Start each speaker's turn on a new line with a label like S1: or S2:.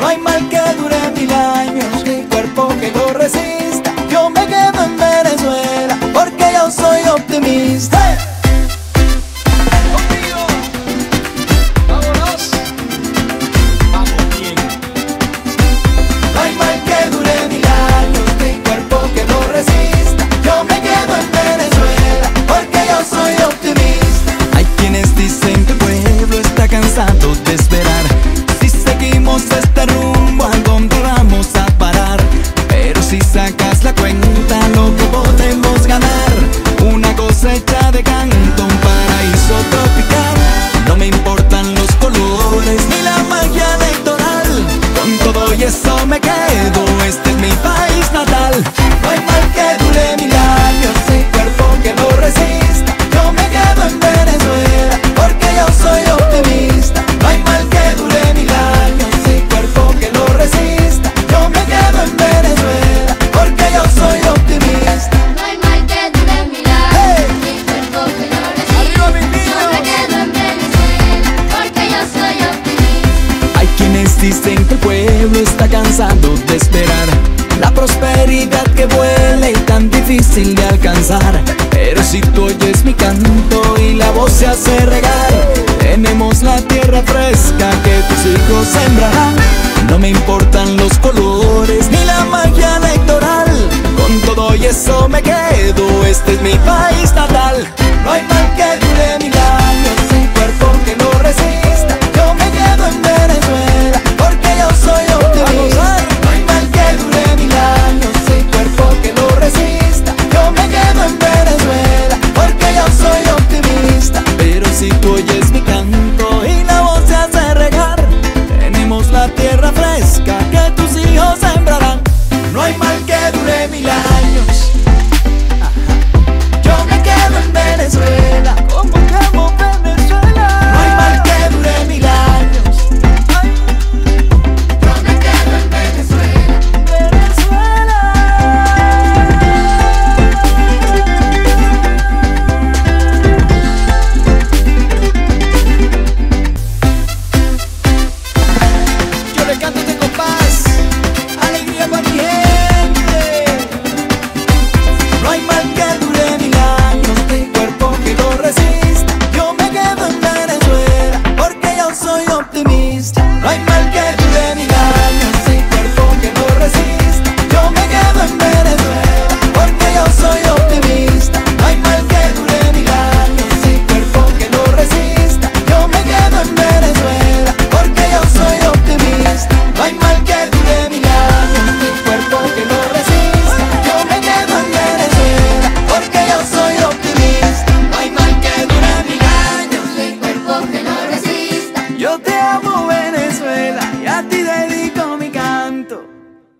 S1: No hay mal que dure mil años, mi cuerpo que lo recibe. Eso me quedo, este es mi país natal. No hay mal que dure mil años, sin cuerpo que lo resista. Yo me quedo en Venezuela, porque yo soy optimista. No hay mal que dure mil años, cuerpo que lo resista. Yo me quedo en Venezuela, porque yo soy optimista.
S2: No hay mal que dure mil años, cuerpo que
S3: mis
S2: resista. Yo me quedo en Venezuela porque yo soy optimista.
S1: Hay quienes dicen que pueblo está cansado de esperar la prosperidad que vuela y tan difícil de alcanzar. Pero si tú oyes mi canto y la voz se hace regar, tenemos la tierra fresca que tus hijos sembrarán. No me importan los colores ni la magia electoral. Con todo y eso me quedo, este es mi país natal. No hay mal que Te amo Venezuela y a ti dedico